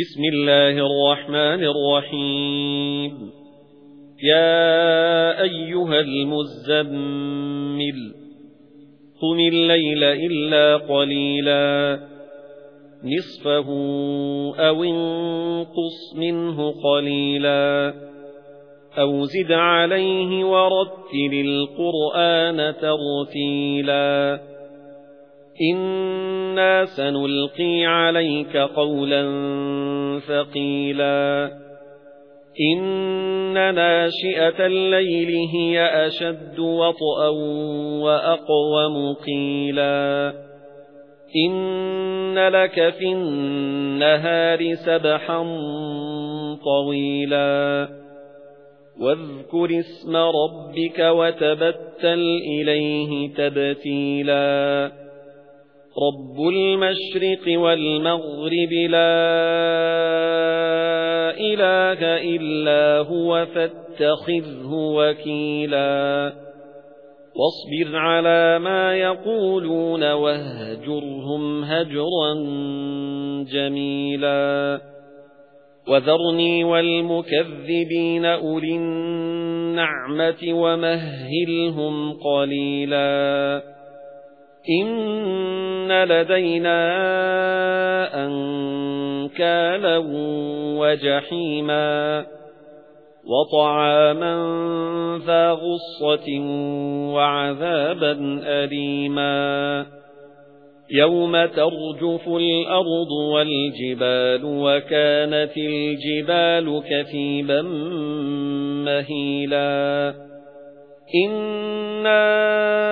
بسم الله الرحمن الرحيم. يا أيها المزمل قم الليل إلا قليلا. نصفه أو انقص منه قليلا. أو زد عليه ورتل القرآن ترتيلا. إِنَّا سَنُلْقِي عَلَيْكَ قَوْلًا ثَقِيلًا. إِنَّ نَاشِئَةَ اللَّيْلِ هِيَ أَشَدُّ وَطْئًا وَأَقْوَمُ قِيلًا. إِنَّ لَكَ فِي النَّهَارِ سَبْحًا طَوِيلًا. وَاذْكُرِ اسْمَ رَبِّكَ وَتَبَتَّلْ إِلَيْهِ تَبْتِيلًا. رَبُّ الْمَشْرِقِ وَالْمَغْرِبِ لَا إِلَٰهَ إِلَّا هُوَ فَاتَّخِذْهُ وَكِيلًا وَاصْبِرْ عَلَىٰ مَا يَقُولُونَ وَاهْجُرْهُمْ هَجْرًا جَمِيلًا وَذَرْنِي وَالْمُكَذِّبِينَ أُولِي النَّعْمَةِ وَمَهِّلْهُمْ قَلِيلًا إِنَّ لَدَيْنَا أَنكَالًا وَجَحِيمًا وَطَعَامًا ذَا غُصَّةٍ وَعَذَابًا أَلِيمًا يَوْمَ تَرْجُفُ الْأَرْضُ وَالْجِبَالُ وَكَانَتِ الْجِبَالُ كَثِيبًا مَهِيلًا إِنَّا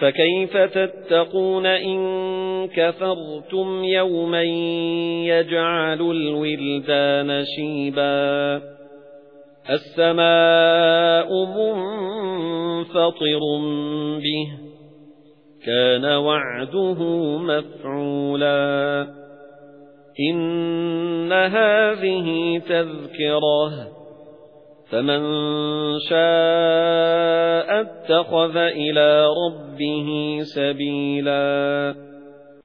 فَكَيْفَ تَتَّقُونَ إِن كَفَرْتُمْ يَوْمًا يَجْعَلُ الْوِلْدَانَ شِيبًا السَّمَاءُ مُنفَطِرٌ بِهِ كَانَ وَعْدُهُ مَفْعُولًا إِنَّ هَذِهِ تَذْكِرَةٌ فَمَن شَاءَ اتَّخَذَ إِلَى رَبِّهِ سَبِيلًا.